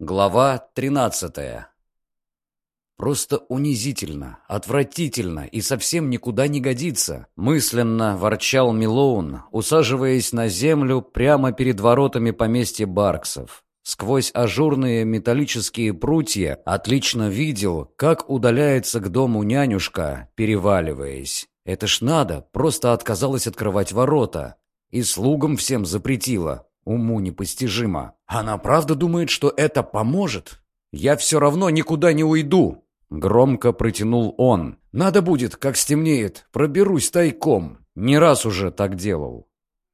Глава 13. Просто унизительно, отвратительно и совсем никуда не годится, мысленно ворчал Милоун, усаживаясь на землю прямо перед воротами поместья Барксов. Сквозь ажурные металлические прутья отлично видел, как удаляется к дому нянюшка, переваливаясь. Это ж надо, просто отказалась открывать ворота. И слугам всем запретила, Уму непостижимо. Она правда думает, что это поможет? Я все равно никуда не уйду. Громко протянул он. Надо будет, как стемнеет, проберусь тайком. Не раз уже так делал.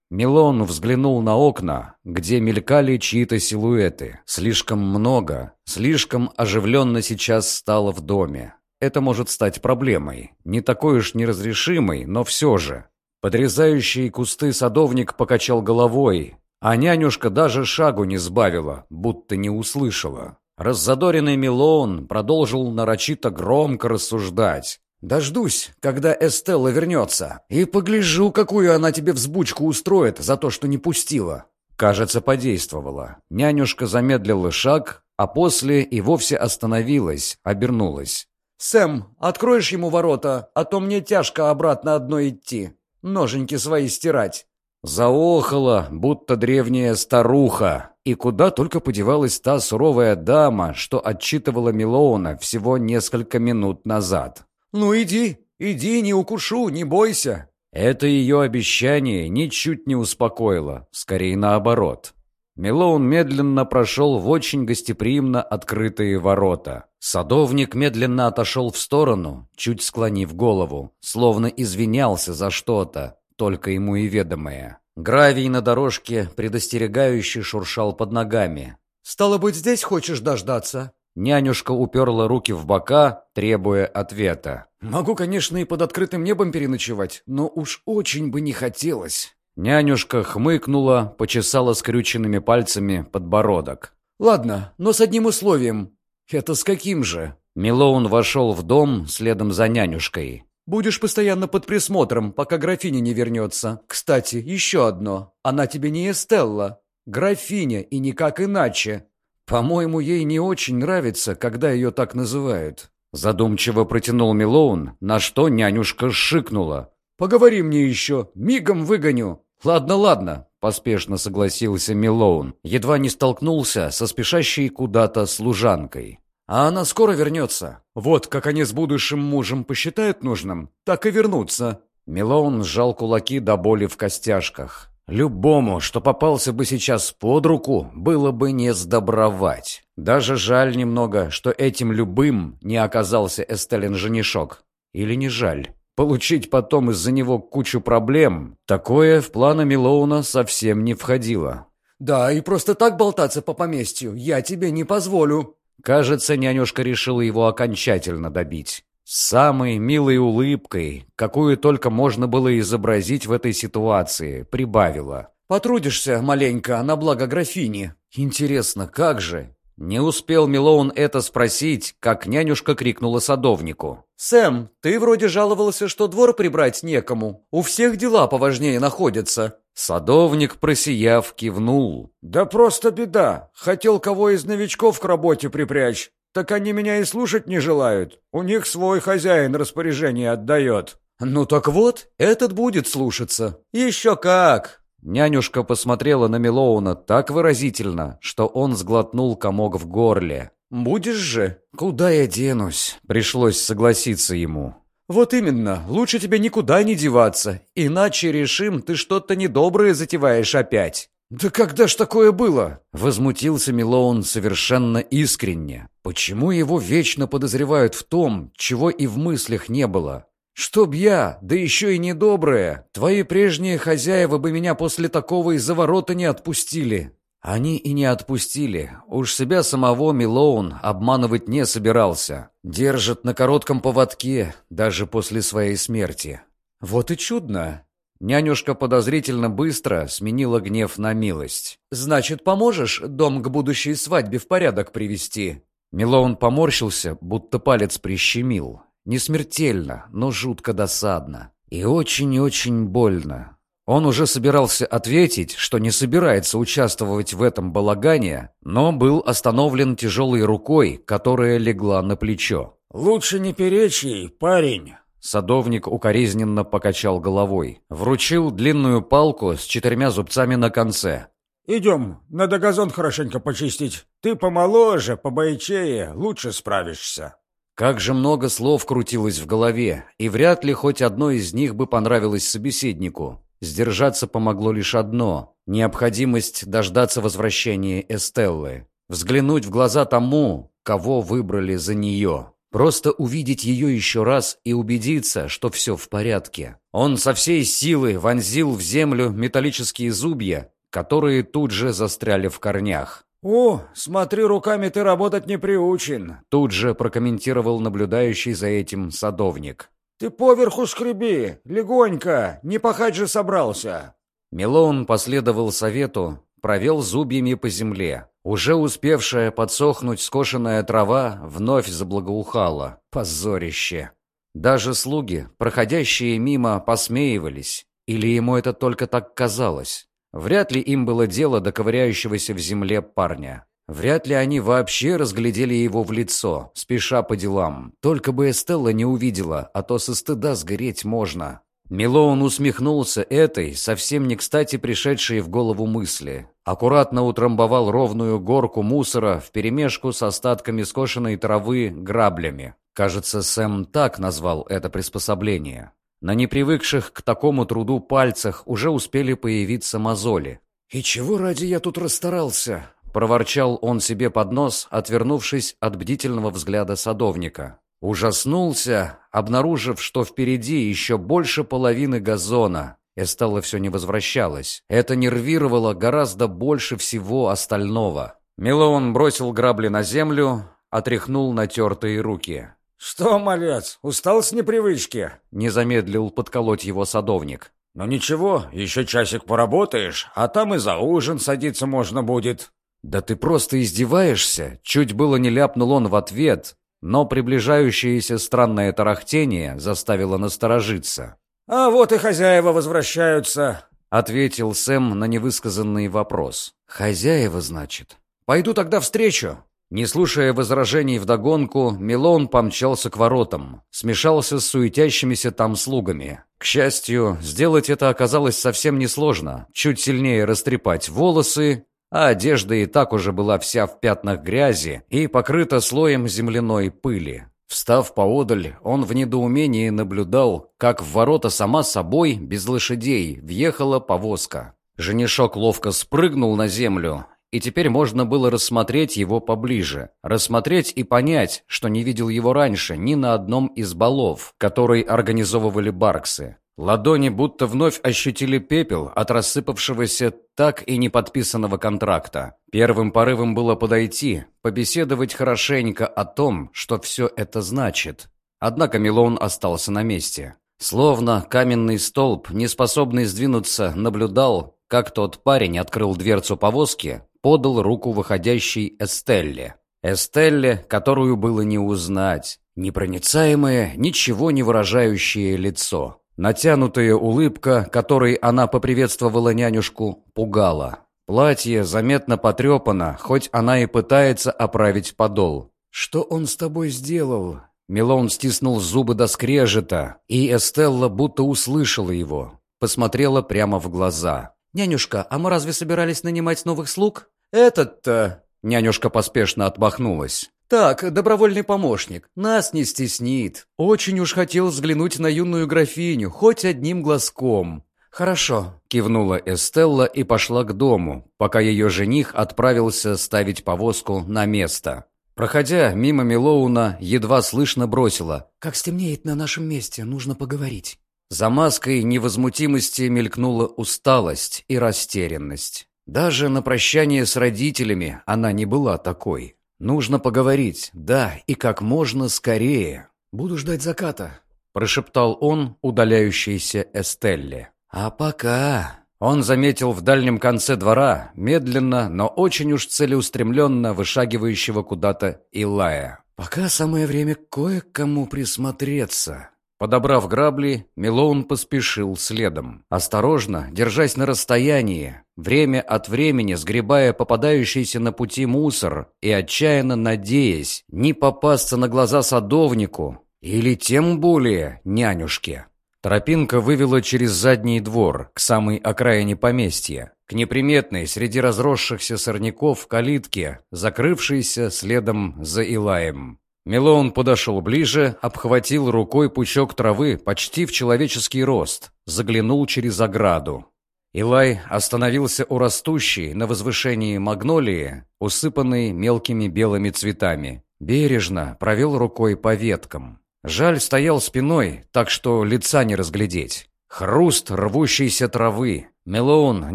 Милон взглянул на окна, где мелькали чьи-то силуэты. Слишком много, слишком оживленно сейчас стало в доме. Это может стать проблемой. Не такой уж неразрешимой, но все же. Подрезающий кусты садовник покачал головой, а нянюшка даже шагу не сбавила, будто не услышала. Раззадоренный Милоун продолжил нарочито громко рассуждать. «Дождусь, когда Эстелла вернется, и погляжу, какую она тебе взбучку устроит за то, что не пустила». Кажется, подействовала. Нянюшка замедлила шаг, а после и вовсе остановилась, обернулась. «Сэм, откроешь ему ворота, а то мне тяжко обратно одной идти. Ноженьки свои стирать». Заохала, будто древняя старуха. И куда только подевалась та суровая дама, что отчитывала Милоуна всего несколько минут назад. «Ну иди, иди, не укушу, не бойся!» Это ее обещание ничуть не успокоило, скорее наоборот. Милоун медленно прошел в очень гостеприимно открытые ворота. Садовник медленно отошел в сторону, чуть склонив голову, словно извинялся за что-то, только ему и ведомое. Гравий на дорожке предостерегающе шуршал под ногами. «Стало быть, здесь хочешь дождаться?» Нянюшка уперла руки в бока, требуя ответа. «Могу, конечно, и под открытым небом переночевать, но уж очень бы не хотелось». Нянюшка хмыкнула, почесала скрюченными пальцами подбородок. «Ладно, но с одним условием». «Это с каким же?» Милоун вошел в дом следом за нянюшкой. Будешь постоянно под присмотром, пока графиня не вернется. Кстати, еще одно. Она тебе не Эстелла. Графиня, и никак иначе. По-моему, ей не очень нравится, когда ее так называют. Задумчиво протянул Милоун, на что нянюшка шикнула. «Поговори мне еще, мигом выгоню». «Ладно, ладно», — поспешно согласился Милоун. Едва не столкнулся со спешащей куда-то служанкой. А она скоро вернется. Вот как они с будущим мужем посчитают нужным, так и вернутся». Милоун сжал кулаки до боли в костяшках. Любому, что попался бы сейчас под руку, было бы не сдобровать. Даже жаль немного, что этим любым не оказался Эстелин женишок. Или не жаль. Получить потом из-за него кучу проблем, такое в планы Милоуна совсем не входило. «Да, и просто так болтаться по поместью я тебе не позволю», Кажется, нянюшка решила его окончательно добить. С самой милой улыбкой, какую только можно было изобразить в этой ситуации, прибавила. «Потрудишься маленько на благо графини». «Интересно, как же?» Не успел Милоун это спросить, как нянюшка крикнула садовнику. «Сэм, ты вроде жаловался, что двор прибрать некому. У всех дела поважнее находятся». Садовник, просияв, кивнул. «Да просто беда. Хотел кого из новичков к работе припрячь. Так они меня и слушать не желают. У них свой хозяин распоряжение отдает». «Ну так вот, этот будет слушаться». «Еще как!» Нянюшка посмотрела на Милоуна так выразительно, что он сглотнул комок в горле. «Будешь же?» «Куда я денусь?» Пришлось согласиться ему. «Вот именно, лучше тебе никуда не деваться, иначе решим, ты что-то недоброе затеваешь опять». «Да когда ж такое было?» Возмутился Милоун совершенно искренне. Почему его вечно подозревают в том, чего и в мыслях не было? «Чтоб я, да еще и недоброе, твои прежние хозяева бы меня после такого из-за ворота не отпустили». Они и не отпустили. Уж себя самого Милоун обманывать не собирался. Держит на коротком поводке, даже после своей смерти. Вот и чудно. Нянюшка подозрительно быстро сменила гнев на милость. «Значит, поможешь дом к будущей свадьбе в порядок привести?» Милоун поморщился, будто палец прищемил. Не смертельно, но жутко досадно. И очень-очень больно. Он уже собирался ответить, что не собирается участвовать в этом балагане, но был остановлен тяжелой рукой, которая легла на плечо. «Лучше не перечь ей, парень!» Садовник укоризненно покачал головой. Вручил длинную палку с четырьмя зубцами на конце. «Идем, надо газон хорошенько почистить. Ты помоложе, побойчее, лучше справишься». Как же много слов крутилось в голове, и вряд ли хоть одно из них бы понравилось собеседнику. Сдержаться помогло лишь одно – необходимость дождаться возвращения Эстеллы. Взглянуть в глаза тому, кого выбрали за нее. Просто увидеть ее еще раз и убедиться, что все в порядке. Он со всей силы вонзил в землю металлические зубья, которые тут же застряли в корнях. «О, смотри, руками ты работать не приучен», тут же прокомментировал наблюдающий за этим садовник. «Ты поверху скреби, легонько, не пахать же собрался». Милоун последовал совету, провел зубьями по земле. Уже успевшая подсохнуть скошенная трава вновь заблагоухала. Позорище. Даже слуги, проходящие мимо, посмеивались. Или ему это только так казалось? Вряд ли им было дело до ковыряющегося в земле парня. Вряд ли они вообще разглядели его в лицо, спеша по делам. Только бы Эстелла не увидела, а то со стыда сгореть можно. Милоун усмехнулся этой, совсем не кстати пришедшей в голову мысли. Аккуратно утрамбовал ровную горку мусора вперемешку с остатками скошенной травы граблями. Кажется, Сэм так назвал это приспособление. На непривыкших к такому труду пальцах уже успели появиться мозоли. «И чего ради я тут расстарался?» — проворчал он себе под нос, отвернувшись от бдительного взгляда садовника. Ужаснулся, обнаружив, что впереди еще больше половины газона. Эстелла все не возвращалась. Это нервировало гораздо больше всего остального. Милоун бросил грабли на землю, отряхнул натертые руки. «Что, малец, устал с непривычки?» Не замедлил подколоть его садовник. «Ну ничего, еще часик поработаешь, а там и за ужин садиться можно будет». «Да ты просто издеваешься!» Чуть было не ляпнул он в ответ, но приближающееся странное тарахтение заставило насторожиться. «А вот и хозяева возвращаются», — ответил Сэм на невысказанный вопрос. «Хозяева, значит? Пойду тогда встречу». Не слушая возражений вдогонку, Милон помчался к воротам, смешался с суетящимися там слугами. К счастью, сделать это оказалось совсем несложно. Чуть сильнее растрепать волосы, а одежда и так уже была вся в пятнах грязи и покрыта слоем земляной пыли. Встав поодаль, он в недоумении наблюдал, как в ворота сама собой, без лошадей, въехала повозка. Женишок ловко спрыгнул на землю, и теперь можно было рассмотреть его поближе. Рассмотреть и понять, что не видел его раньше ни на одном из балов, которые организовывали Барксы. Ладони будто вновь ощутили пепел от рассыпавшегося так и не подписанного контракта. Первым порывом было подойти, побеседовать хорошенько о том, что все это значит. Однако Милон остался на месте. Словно каменный столб, не способный сдвинуться, наблюдал, как тот парень открыл дверцу повозки, подал руку выходящей Эстелле. Эстелле, которую было не узнать. Непроницаемое, ничего не выражающее лицо. Натянутая улыбка, которой она поприветствовала нянюшку, пугала. Платье заметно потрепано, хоть она и пытается оправить подол. «Что он с тобой сделал?» Милон стиснул зубы до скрежета, и Эстелла будто услышала его. Посмотрела прямо в глаза. «Нянюшка, а мы разве собирались нанимать новых слуг?» «Этот-то...» Нянюшка поспешно отмахнулась. «Так, добровольный помощник. Нас не стеснит. Очень уж хотел взглянуть на юную графиню, хоть одним глазком». «Хорошо», — кивнула Эстелла и пошла к дому, пока ее жених отправился ставить повозку на место. Проходя мимо Милоуна, едва слышно бросила. «Как стемнеет на нашем месте, нужно поговорить». За маской невозмутимости мелькнула усталость и растерянность. Даже на прощание с родителями она не была такой. Нужно поговорить, да, и как можно скорее. «Буду ждать заката», — прошептал он удаляющейся Эстелле. «А пока...» Он заметил в дальнем конце двора, медленно, но очень уж целеустремленно вышагивающего куда-то Илая. «Пока самое время кое-кому присмотреться». Подобрав грабли, Милоун поспешил следом. Осторожно, держась на расстоянии, время от времени сгребая попадающийся на пути мусор и отчаянно надеясь не попасться на глаза садовнику или тем более нянюшке. Тропинка вывела через задний двор, к самой окраине поместья, к неприметной среди разросшихся сорняков калитке, закрывшейся следом за Илаем. Милоун подошел ближе, обхватил рукой пучок травы почти в человеческий рост, заглянул через ограду. Илай остановился у растущей на возвышении магнолии, усыпанной мелкими белыми цветами. Бережно провел рукой по веткам. Жаль стоял спиной, так что лица не разглядеть. Хруст рвущейся травы. Мелоун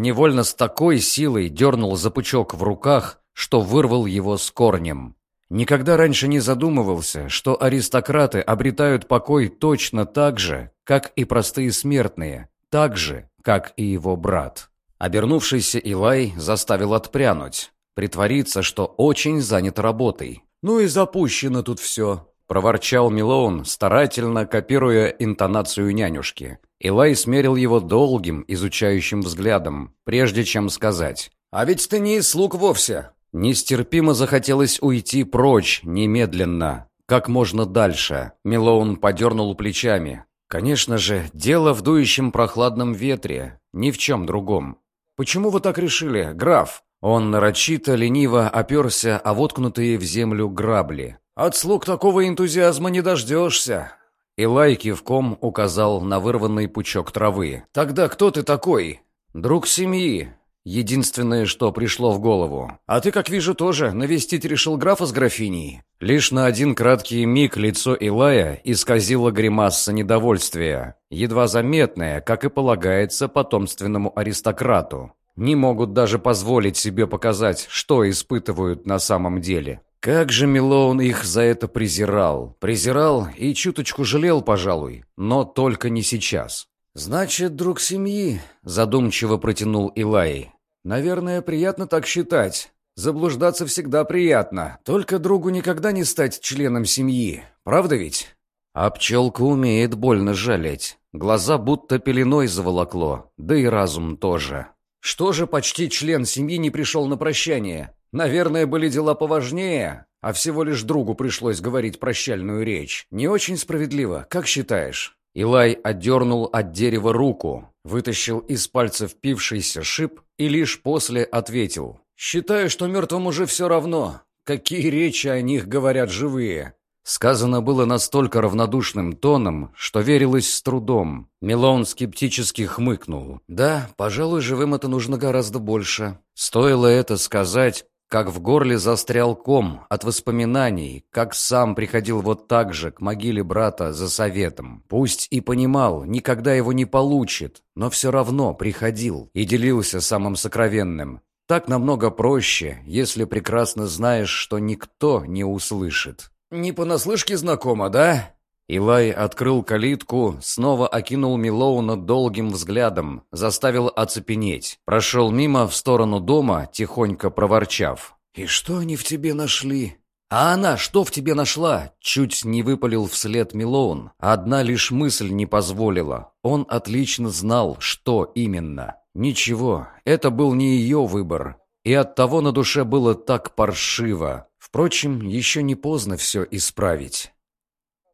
невольно с такой силой дернул за пучок в руках, что вырвал его с корнем. Никогда раньше не задумывался, что аристократы обретают покой точно так же, как и простые смертные, так же, как и его брат. Обернувшийся Илай заставил отпрянуть, притвориться, что очень занят работой. «Ну и запущено тут все», проворчал Милоун, старательно копируя интонацию нянюшки. Илай смерил его долгим, изучающим взглядом, прежде чем сказать. «А ведь ты не из слуг вовсе!» Нестерпимо захотелось уйти прочь, немедленно, как можно дальше. Милоун подернул плечами. «Конечно же, дело в дующем прохладном ветре, ни в чем другом. Почему вы так решили, граф?» Он нарочито лениво оперся о воткнутые в землю грабли. От слуг такого энтузиазма не дождешься». Илай кивком указал на вырванный пучок травы. «Тогда кто ты такой?» «Друг семьи», Единственное, что пришло в голову. А ты, как вижу, тоже навестить решил графа с графиней. Лишь на один краткий миг лицо Илая исказило гримаса недовольствия, едва заметное, как и полагается потомственному аристократу. Не могут даже позволить себе показать, что испытывают на самом деле. Как же Милоун их за это презирал. Презирал и чуточку жалел, пожалуй, но только не сейчас. «Значит, друг семьи», — задумчиво протянул Илай. «Наверное, приятно так считать. Заблуждаться всегда приятно. Только другу никогда не стать членом семьи. Правда ведь?» А пчелка умеет больно жалеть. Глаза будто пеленой заволокло, да и разум тоже. Что же почти член семьи не пришел на прощание? Наверное, были дела поважнее, а всего лишь другу пришлось говорить прощальную речь. Не очень справедливо, как считаешь?» Илай отдернул от дерева руку, вытащил из пальца впившийся шип и лишь после ответил. «Считаю, что мертвым уже все равно. Какие речи о них говорят живые?» Сказано было настолько равнодушным тоном, что верилось с трудом. Милон скептически хмыкнул. «Да, пожалуй, живым это нужно гораздо больше». Стоило это сказать, как в горле застрял ком от воспоминаний, как сам приходил вот так же к могиле брата за советом. Пусть и понимал, никогда его не получит, но все равно приходил и делился самым сокровенным. Так намного проще, если прекрасно знаешь, что никто не услышит. «Не понаслышке знакомо, да?» Илай открыл калитку, снова окинул Милоуна долгим взглядом, заставил оцепенеть. Прошел мимо в сторону дома, тихонько проворчав. «И что они в тебе нашли?» «А она что в тебе нашла?» Чуть не выпалил вслед Милоун. Одна лишь мысль не позволила. Он отлично знал, что именно. Ничего, это был не ее выбор. И оттого на душе было так паршиво. Впрочем, еще не поздно все исправить.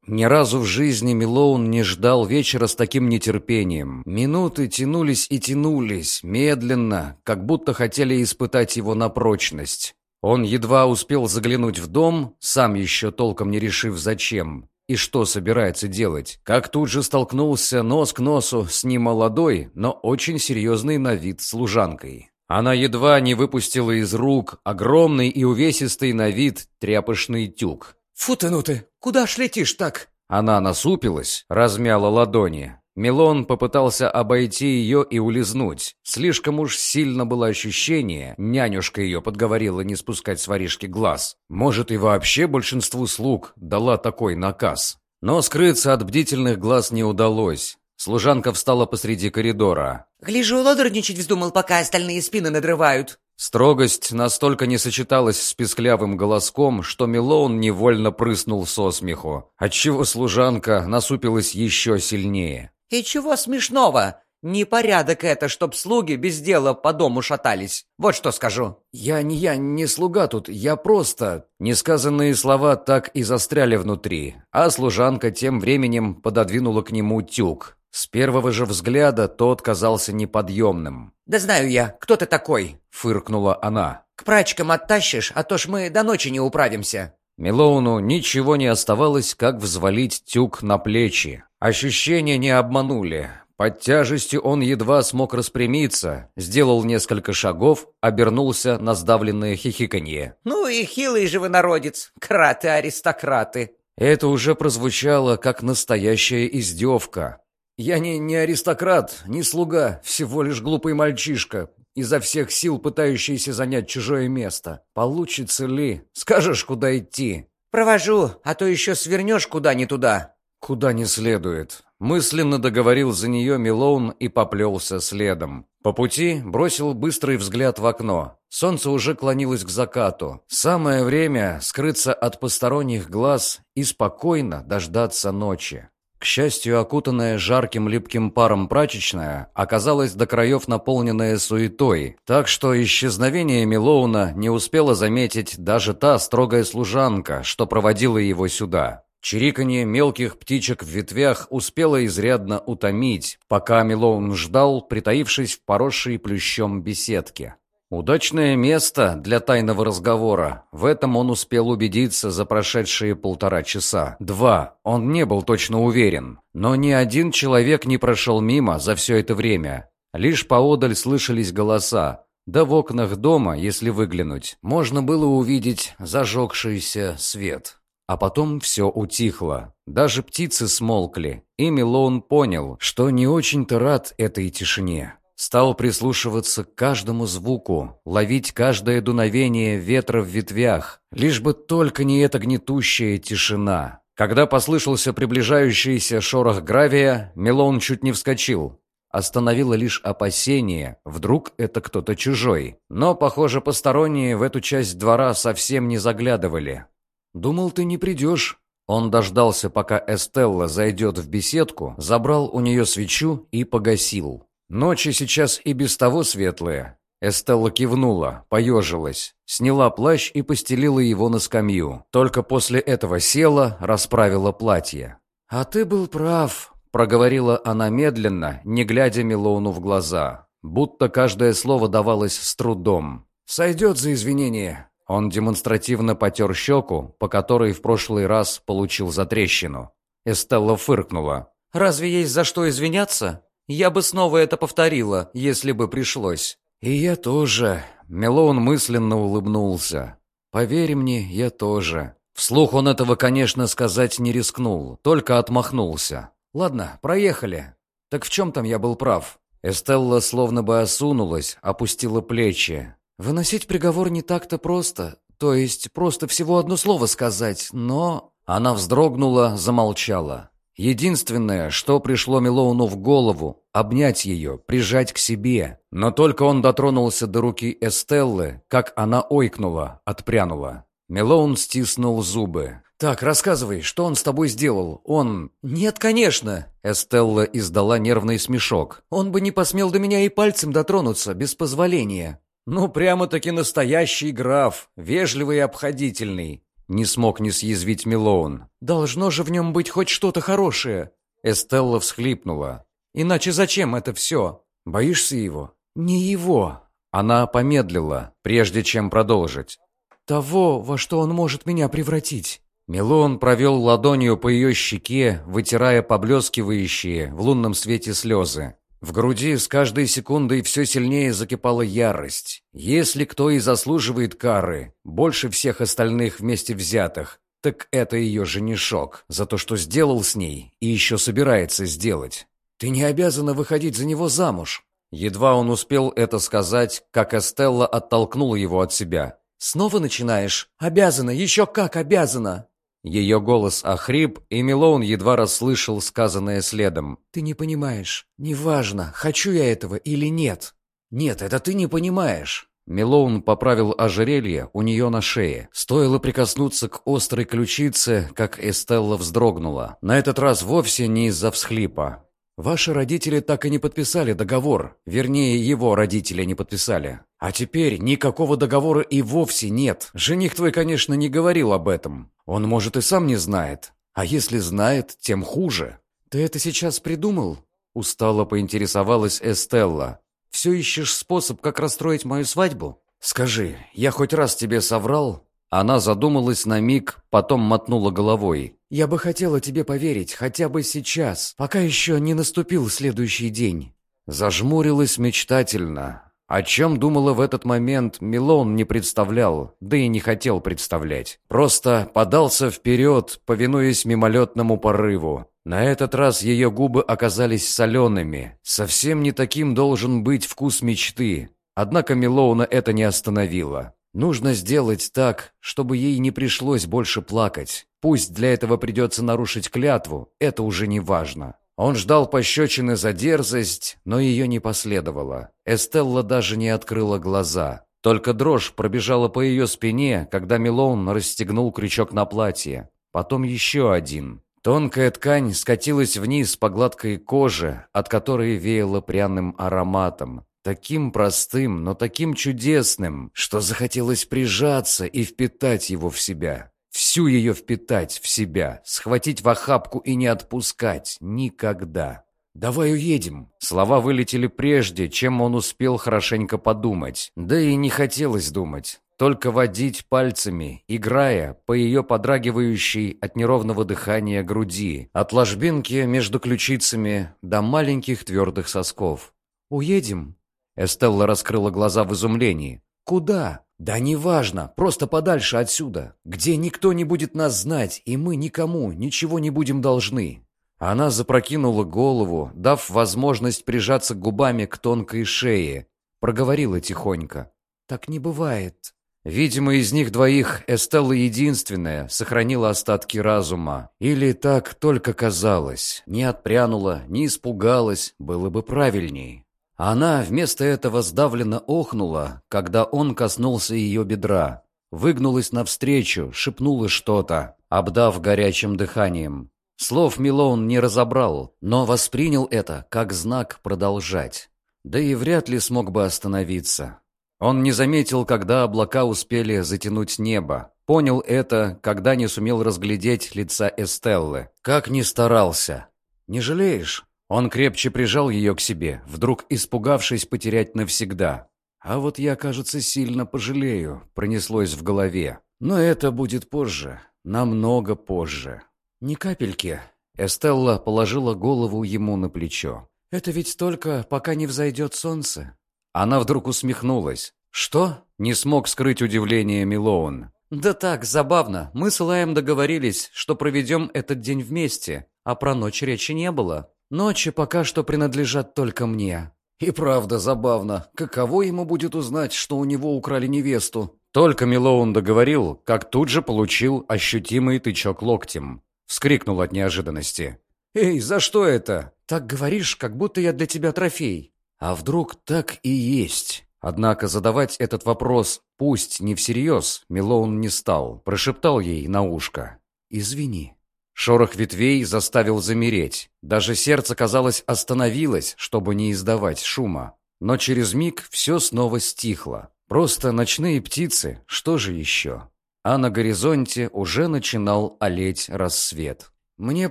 Ни разу в жизни Милоун не ждал вечера с таким нетерпением. Минуты тянулись и тянулись, медленно, как будто хотели испытать его на прочность. Он едва успел заглянуть в дом, сам еще толком не решив зачем и что собирается делать, как тут же столкнулся нос к носу с немолодой, но очень серьезной на вид служанкой. Она едва не выпустила из рук огромный и увесистый на вид тряпочный тюк. «Фу ты, ну ты! Куда ж летишь так?» Она насупилась, размяла ладони. Милон попытался обойти ее и улизнуть. Слишком уж сильно было ощущение, нянюшка ее подговорила не спускать с воришки глаз. Может, и вообще большинству слуг дала такой наказ. Но скрыться от бдительных глаз не удалось. Служанка встала посреди коридора. «Гляжу, лодорничать вздумал, пока остальные спины надрывают». Строгость настолько не сочеталась с писклявым голоском, что Милоун невольно прыснул со смеху, отчего служанка насупилась еще сильнее. «И чего смешного? Непорядок это, чтоб слуги без дела по дому шатались. Вот что скажу». «Я не я, не слуга тут, я просто...» Несказанные слова так и застряли внутри, а служанка тем временем пододвинула к нему тюк. С первого же взгляда тот казался неподъемным. «Да знаю я, кто ты такой?» — фыркнула она. «К прачкам оттащишь, а то ж мы до ночи не управимся». Милоуну ничего не оставалось, как взвалить тюк на плечи. Ощущения не обманули. Под тяжестью он едва смог распрямиться, сделал несколько шагов, обернулся на сдавленное хихиканье. «Ну и хилый же вы народец, краты-аристократы!» Это уже прозвучало, как настоящая издевка. «Я не, не аристократ, не слуга, всего лишь глупый мальчишка, изо всех сил пытающийся занять чужое место. Получится ли? Скажешь, куда идти?» «Провожу, а то еще свернешь куда не туда». «Куда не следует». Мысленно договорил за нее Милоун и поплелся следом. По пути бросил быстрый взгляд в окно. Солнце уже клонилось к закату. Самое время скрыться от посторонних глаз и спокойно дождаться ночи. К счастью, окутанная жарким липким паром прачечная оказалась до краев наполненная суетой, так что исчезновение Милоуна не успела заметить даже та строгая служанка, что проводила его сюда. Чириканье мелких птичек в ветвях успело изрядно утомить, пока Милоун ждал, притаившись в поросшей плющом беседке. Удачное место для тайного разговора. В этом он успел убедиться за прошедшие полтора часа. Два. Он не был точно уверен. Но ни один человек не прошел мимо за все это время. Лишь поодаль слышались голоса. Да в окнах дома, если выглянуть, можно было увидеть зажегшийся свет. А потом все утихло. Даже птицы смолкли. И Милоун понял, что не очень-то рад этой тишине. Стал прислушиваться к каждому звуку, ловить каждое дуновение ветра в ветвях, лишь бы только не эта гнетущая тишина. Когда послышался приближающийся шорох гравия, Мелон чуть не вскочил. Остановило лишь опасение, вдруг это кто-то чужой. Но, похоже, посторонние в эту часть двора совсем не заглядывали. «Думал, ты не придешь». Он дождался, пока Эстелла зайдет в беседку, забрал у нее свечу и погасил. Ночи сейчас и без того светлые. Эстелла кивнула, поежилась, сняла плащ и постелила его на скамью. Только после этого села, расправила платье. «А ты был прав», — проговорила она медленно, не глядя Милоуну в глаза, будто каждое слово давалось с трудом. «Сойдет за извинение». Он демонстративно потер щеку, по которой в прошлый раз получил затрещину. Эстелла фыркнула. «Разве есть за что извиняться? Я бы снова это повторила, если бы пришлось». «И я тоже». Мелоун мысленно улыбнулся. «Поверь мне, я тоже». Вслух он этого, конечно, сказать не рискнул, только отмахнулся. «Ладно, проехали. Так в чем там я был прав?» Эстелла словно бы осунулась, опустила плечи. «Выносить приговор не так-то просто. То есть просто всего одно слово сказать, но...» Она вздрогнула, замолчала. Единственное, что пришло Милоуну в голову — обнять ее, прижать к себе. Но только он дотронулся до руки Эстеллы, как она ойкнула, отпрянула. Милоун стиснул зубы. «Так, рассказывай, что он с тобой сделал? Он...» «Нет, конечно!» Эстелла издала нервный смешок. «Он бы не посмел до меня и пальцем дотронуться, без позволения». «Ну, прямо-таки настоящий граф, вежливый и обходительный. Не смог не съязвить Милоун. «Должно же в нем быть хоть что-то хорошее!» Эстелла всхлипнула. «Иначе зачем это все?» «Боишься его?» «Не его!» Она помедлила, прежде чем продолжить. «Того, во что он может меня превратить!» Милон провел ладонью по ее щеке, вытирая поблескивающие в лунном свете слезы. В груди с каждой секундой все сильнее закипала ярость. Если кто и заслуживает кары, больше всех остальных вместе взятых, так это ее женишок за то, что сделал с ней и еще собирается сделать. Ты не обязана выходить за него замуж. Едва он успел это сказать, как Эстелла оттолкнула его от себя. «Снова начинаешь? Обязана, еще как обязана!» Ее голос охрип, и Милоун едва расслышал сказанное следом. «Ты не понимаешь. Неважно, хочу я этого или нет». «Нет, это ты не понимаешь». Мелоун поправил ожерелье у нее на шее. Стоило прикоснуться к острой ключице, как Эстелла вздрогнула. На этот раз вовсе не из-за всхлипа. «Ваши родители так и не подписали договор. Вернее, его родители не подписали. А теперь никакого договора и вовсе нет. Жених твой, конечно, не говорил об этом. Он, может, и сам не знает. А если знает, тем хуже». «Ты это сейчас придумал?» Устало поинтересовалась Эстелла. «Все ищешь способ, как расстроить мою свадьбу?» «Скажи, я хоть раз тебе соврал?» Она задумалась на миг, потом мотнула головой. «Я бы хотела тебе поверить, хотя бы сейчас, пока еще не наступил следующий день». Зажмурилась мечтательно. О чем думала в этот момент, Милон не представлял, да и не хотел представлять. Просто подался вперед, повинуясь мимолетному порыву. На этот раз ее губы оказались солеными. Совсем не таким должен быть вкус мечты. Однако Милоуна это не остановило. Нужно сделать так, чтобы ей не пришлось больше плакать. Пусть для этого придется нарушить клятву, это уже не важно. Он ждал пощечины за дерзость, но ее не последовало. Эстелла даже не открыла глаза. Только дрожь пробежала по ее спине, когда Милоун расстегнул крючок на платье. Потом еще один. Тонкая ткань скатилась вниз по гладкой коже, от которой веяло пряным ароматом. Таким простым, но таким чудесным, что захотелось прижаться и впитать его в себя. Всю ее впитать в себя, схватить в охапку и не отпускать. Никогда. «Давай уедем». Слова вылетели прежде, чем он успел хорошенько подумать. Да и не хотелось думать. Только водить пальцами, играя по ее подрагивающей от неровного дыхания груди, от ложбинки между ключицами до маленьких твердых сосков. «Уедем?» Эстелла раскрыла глаза в изумлении. «Куда?» «Да неважно, просто подальше отсюда, где никто не будет нас знать, и мы никому ничего не будем должны». Она запрокинула голову, дав возможность прижаться губами к тонкой шее. Проговорила тихонько. «Так не бывает». Видимо, из них двоих Эстелла единственная сохранила остатки разума. Или так только казалось. Не отпрянула, не испугалась, было бы правильней. Она вместо этого сдавленно охнула, когда он коснулся ее бедра. Выгнулась навстречу, шепнула что-то, обдав горячим дыханием. Слов Милоун не разобрал, но воспринял это как знак продолжать. Да и вряд ли смог бы остановиться. Он не заметил, когда облака успели затянуть небо. Понял это, когда не сумел разглядеть лица Эстеллы. Как ни старался. «Не жалеешь?» Он крепче прижал ее к себе, вдруг испугавшись потерять навсегда. «А вот я, кажется, сильно пожалею», — пронеслось в голове. «Но это будет позже, намного позже». «Ни капельки». Эстелла положила голову ему на плечо. «Это ведь только, пока не взойдет солнце». Она вдруг усмехнулась. «Что?» — не смог скрыть удивление Милоун. «Да так, забавно. Мы с Лаем договорились, что проведем этот день вместе, а про ночь речи не было. Ночи пока что принадлежат только мне. И правда забавно. Каково ему будет узнать, что у него украли невесту? Только Милоун договорил, как тут же получил ощутимый тычок локтем. Вскрикнул от неожиданности. «Эй, за что это?» «Так говоришь, как будто я для тебя трофей». А вдруг так и есть? Однако задавать этот вопрос, пусть не всерьез, Милоун не стал. Прошептал ей на ушко. «Извини». Шорох ветвей заставил замереть. Даже сердце, казалось, остановилось, чтобы не издавать шума. Но через миг все снова стихло. Просто ночные птицы, что же еще? А на горизонте уже начинал олеть рассвет. «Мне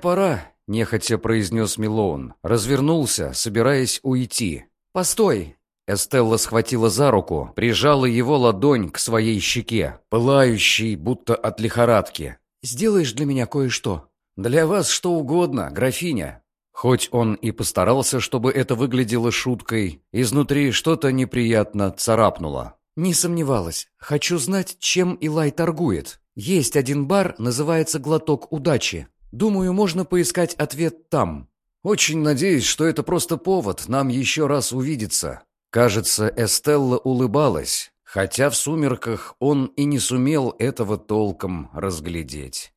пора», — нехотя произнес Милоун. Развернулся, собираясь уйти. «Постой!» Эстелла схватила за руку, прижала его ладонь к своей щеке, пылающей, будто от лихорадки. «Сделаешь для меня кое-что?» «Для вас что угодно, графиня». Хоть он и постарался, чтобы это выглядело шуткой, изнутри что-то неприятно царапнуло. «Не сомневалась. Хочу знать, чем Илай торгует. Есть один бар, называется «Глоток удачи». Думаю, можно поискать ответ там. Очень надеюсь, что это просто повод нам еще раз увидеться». Кажется, Эстелла улыбалась, хотя в сумерках он и не сумел этого толком разглядеть.